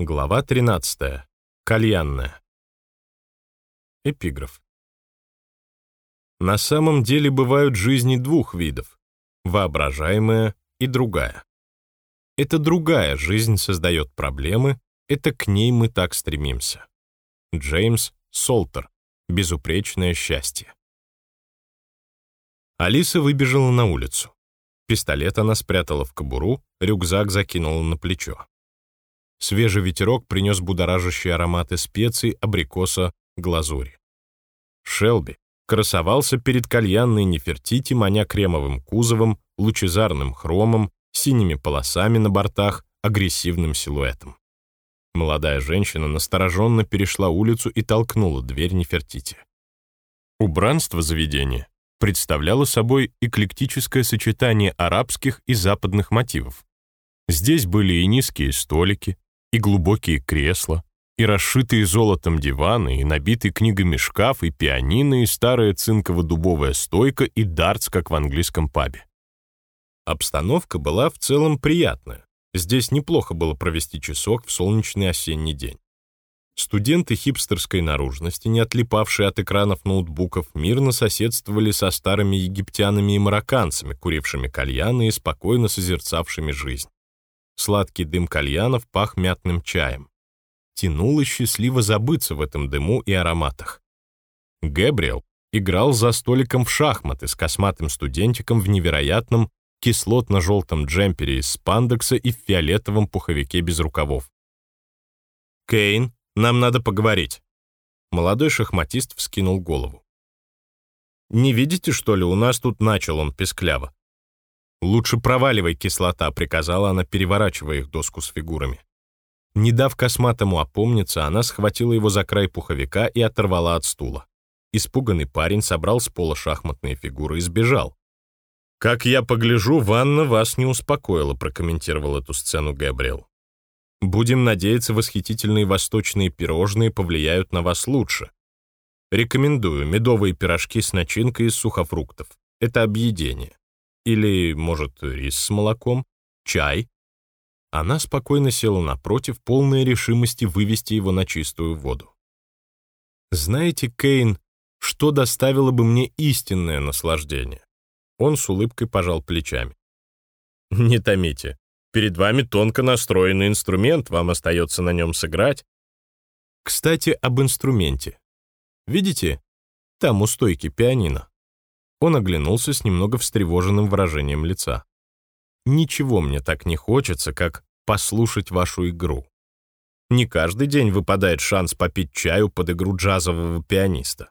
Глава 13. Кальянная. Эпиграф. На самом деле бывают жизни двух видов — воображаемая и другая. Это другая жизнь создает проблемы, это к ней мы так стремимся. Джеймс Солтер. Безупречное счастье. Алиса выбежала на улицу. Пистолет она спрятала в кобуру, рюкзак закинула на плечо. Свежий ветерок принес будоражащие ароматы специй, абрикоса, глазури. Шелби красовался перед кальянной Нефертити, маня кремовым кузовом, лучезарным хромом, синими полосами на бортах, агрессивным силуэтом. Молодая женщина настороженно перешла улицу и толкнула дверь Нефертити. Убранство заведения представляло собой эклектическое сочетание арабских и западных мотивов. Здесь были и низкие столики, и глубокие кресла, и расшитые золотом диваны, и набитый книгами шкаф, и пианино, и старая цинково-дубовая стойка, и дартс, как в английском пабе. Обстановка была в целом приятная. Здесь неплохо было провести часок в солнечный осенний день. Студенты хипстерской наружности, не отлипавшие от экранов ноутбуков, мирно соседствовали со старыми египтянами и марокканцами, курившими кальяны и спокойно созерцавшими жизнь. Сладкий дым кальянов пах мятным чаем. Тянуло счастливо забыться в этом дыму и ароматах. Гэбриэл играл за столиком в шахматы с косматым студентиком в невероятном кислотно-желтом джемпере из спандекса и в фиолетовом пуховике без рукавов. «Кейн, нам надо поговорить». Молодой шахматист вскинул голову. «Не видите, что ли, у нас тут начал он пескляво. «Лучше проваливай, кислота», — приказала она, переворачивая их доску с фигурами. Не дав косматому опомниться, она схватила его за край пуховика и оторвала от стула. Испуганный парень собрал с пола шахматные фигуры и сбежал. «Как я погляжу, ванна вас не успокоила», — прокомментировал эту сцену Габриэл. «Будем надеяться, восхитительные восточные пирожные повлияют на вас лучше. Рекомендую медовые пирожки с начинкой из сухофруктов. Это объедение. Или, может, рис с молоком? Чай? Она спокойно села напротив, полная решимости вывести его на чистую воду. «Знаете, Кейн, что доставило бы мне истинное наслаждение?» Он с улыбкой пожал плечами. «Не томите. Перед вами тонко настроенный инструмент, вам остается на нем сыграть. Кстати, об инструменте. Видите, там у стойки пианино. Он оглянулся с немного встревоженным выражением лица. «Ничего мне так не хочется, как послушать вашу игру. Не каждый день выпадает шанс попить чаю под игру джазового пианиста.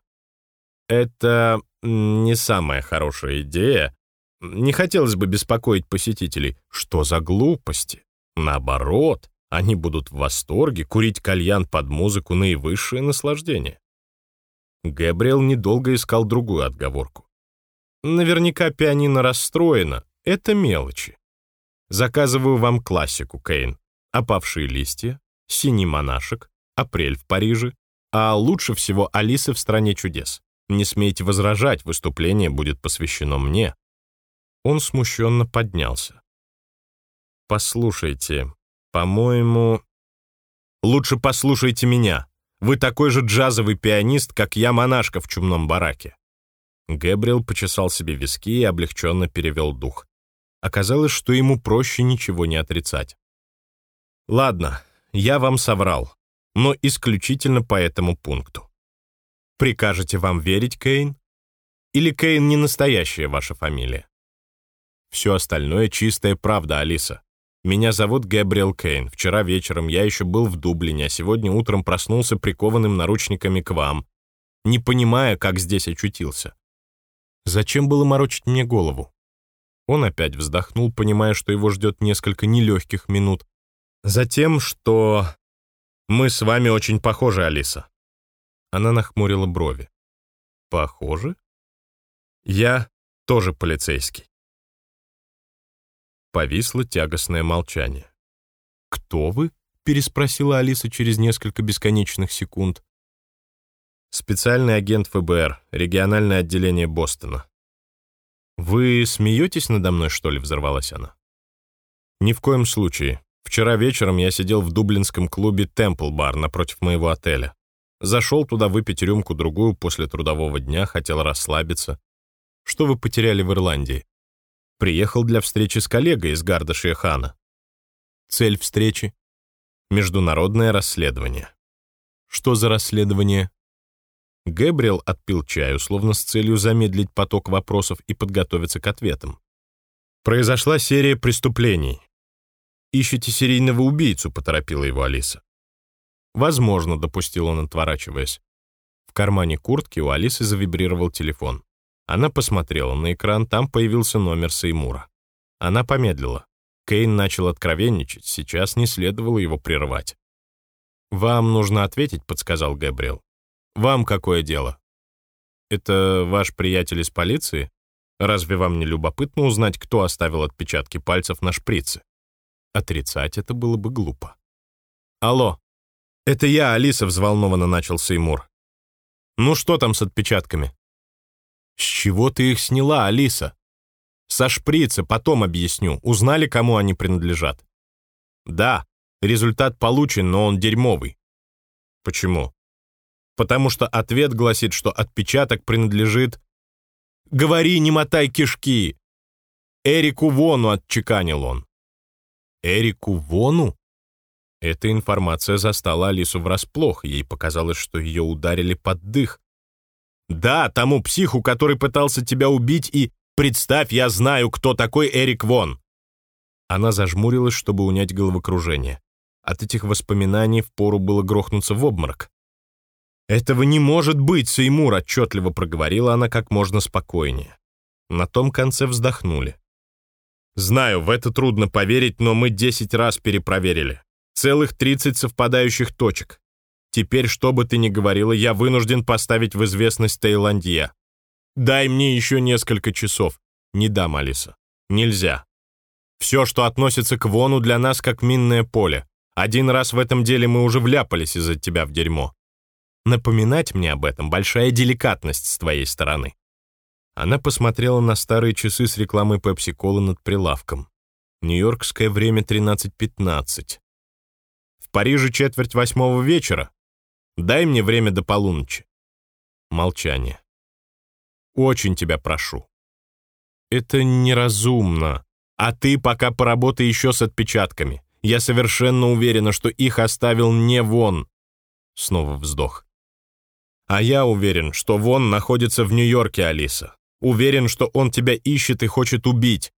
Это не самая хорошая идея. Не хотелось бы беспокоить посетителей. Что за глупости? Наоборот, они будут в восторге, курить кальян под музыку — наивысшее наслаждение. Гэбриэл недолго искал другую отговорку. Наверняка пианино расстроено. Это мелочи. Заказываю вам классику, Кейн. «Опавшие листья», «Синий монашек», «Апрель в Париже», а лучше всего «Алиса в стране чудес». Не смейте возражать, выступление будет посвящено мне. Он смущенно поднялся. Послушайте, по-моему... Лучше послушайте меня. Вы такой же джазовый пианист, как я монашка в чумном бараке. Гэбриэл почесал себе виски и облегченно перевел дух. Оказалось, что ему проще ничего не отрицать. «Ладно, я вам соврал, но исключительно по этому пункту. Прикажете вам верить, Кейн? Или Кейн не настоящая ваша фамилия? Все остальное чистая правда, Алиса. Меня зовут Гэбриэл Кейн. Вчера вечером я еще был в Дублине, а сегодня утром проснулся прикованным наручниками к вам, не понимая, как здесь очутился. Зачем было морочить мне голову? Он опять вздохнул, понимая, что его ждет несколько нелегких минут. Затем, что... Мы с вами очень похожи, Алиса. Она нахмурила брови. Похожи? Я тоже полицейский. Повисло тягостное молчание. «Кто вы?» — переспросила Алиса через несколько бесконечных секунд. Специальный агент ФБР, региональное отделение Бостона. «Вы смеетесь надо мной, что ли?» — взорвалась она. «Ни в коем случае. Вчера вечером я сидел в дублинском клубе Temple Bar напротив моего отеля. Зашел туда выпить рюмку-другую после трудового дня, хотел расслабиться. Что вы потеряли в Ирландии? Приехал для встречи с коллегой из Гарда Шиехана. Цель встречи — международное расследование. Что за расследование? Гэбриэл отпил чаю, словно с целью замедлить поток вопросов и подготовиться к ответам. Произошла серия преступлений. «Ищете серийного убийцу», — поторопила его Алиса. «Возможно», — допустил он, отворачиваясь. В кармане куртки у Алисы завибрировал телефон. Она посмотрела на экран, там появился номер Сеймура. Она помедлила. Кейн начал откровенничать, сейчас не следовало его прерывать. «Вам нужно ответить», — подсказал Гэбриэл. «Вам какое дело?» «Это ваш приятель из полиции? Разве вам не любопытно узнать, кто оставил отпечатки пальцев на шприце?» Отрицать это было бы глупо. «Алло, это я, Алиса», — взволнованно начал Сеймур. «Ну что там с отпечатками?» «С чего ты их сняла, Алиса?» «Со шприца, потом объясню. Узнали, кому они принадлежат?» «Да, результат получен, но он дерьмовый». «Почему?» «Потому что ответ гласит, что отпечаток принадлежит...» «Говори, не мотай кишки!» «Эрику Вону», — отчеканил он. «Эрику Вону?» Эта информация застала Алису врасплох, ей показалось, что ее ударили под дых. «Да, тому психу, который пытался тебя убить, и, представь, я знаю, кто такой Эрик Вон!» Она зажмурилась, чтобы унять головокружение. От этих воспоминаний впору было грохнуться в обморок. «Этого не может быть, Сеймур!» — отчетливо проговорила она как можно спокойнее. На том конце вздохнули. «Знаю, в это трудно поверить, но мы десять раз перепроверили. Целых 30 совпадающих точек. Теперь, что бы ты ни говорила, я вынужден поставить в известность Таиландия. Дай мне еще несколько часов. Не дам, Алиса. Нельзя. Все, что относится к Вону, для нас как минное поле. Один раз в этом деле мы уже вляпались из-за тебя в дерьмо. Напоминать мне об этом — большая деликатность с твоей стороны. Она посмотрела на старые часы с рекламой Пепси-Колы над прилавком. Нью-Йоркское время 13.15. В Париже четверть восьмого вечера. Дай мне время до полуночи. Молчание. Очень тебя прошу. Это неразумно. А ты пока поработай еще с отпечатками. Я совершенно уверена, что их оставил не Вон. Снова вздох. А я уверен, что Вон находится в Нью-Йорке, Алиса. Уверен, что он тебя ищет и хочет убить.